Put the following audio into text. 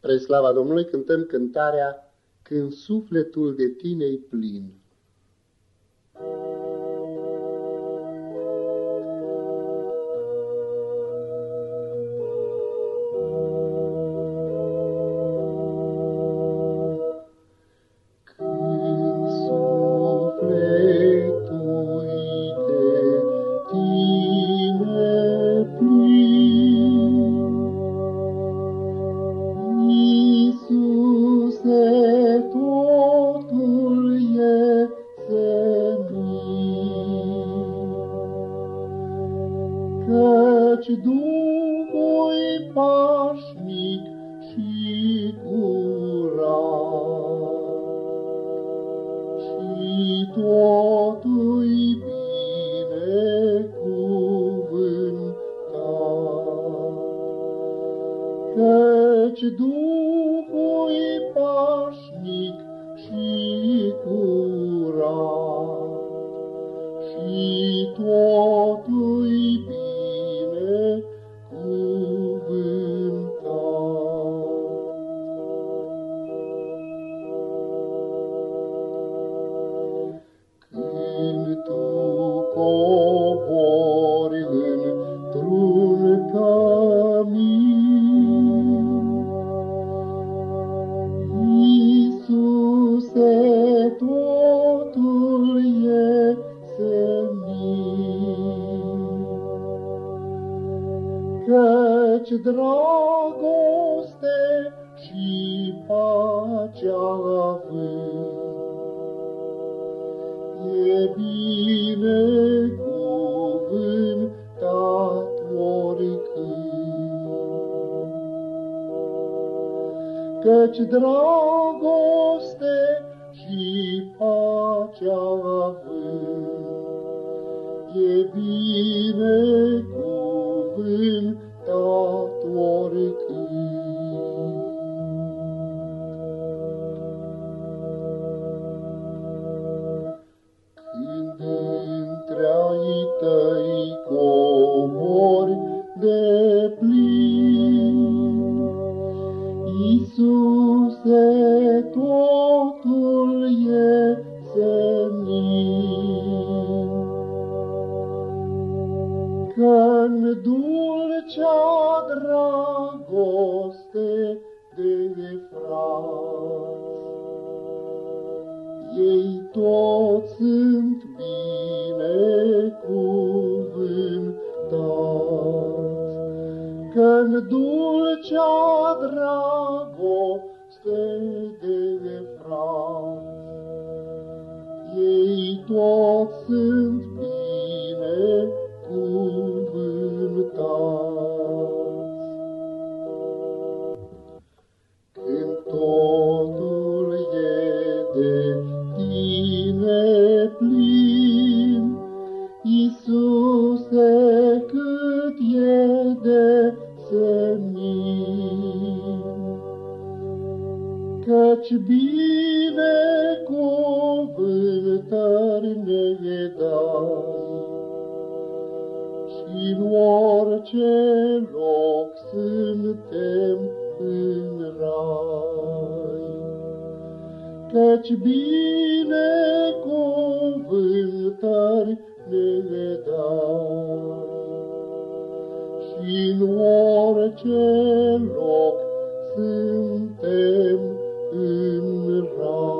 Pre slava Domnului cântăm cântarea Când sufletul de tine-i plin. Căci Duhul pașnic și curat și totul bine cuvântat. Căci Duhul pașnic Iisuse, totul e senin, căci dragoste și pacea având, e bine cuvântat oricând. Căci dragoste și pacea având, e bine cuvântat oricând. tăi comori de plin. Iisuse, dulcea dragoste de frați, ei toți sunt Căci bine cuvântări ne dai, și-n orice loc suntem în rai. Căci bine cuvântări ne dai, și în orice loc suntem wrong.